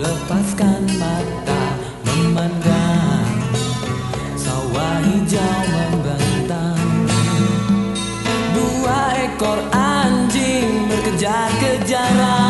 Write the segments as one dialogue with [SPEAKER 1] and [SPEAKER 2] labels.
[SPEAKER 1] lepaskan mata memandang. Sawah hijau membentang Dua ekor anjing berkejar-kejaran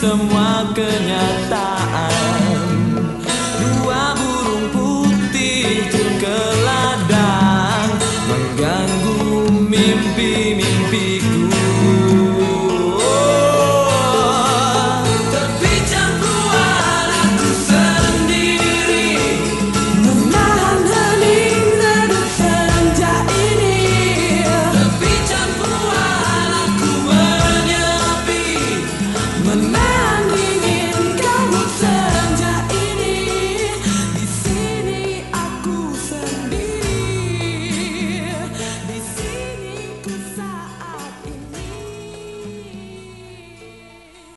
[SPEAKER 1] semua kenyataan. Dua burung putih turun ke ladang Mengganggu mimpi-mimpiku.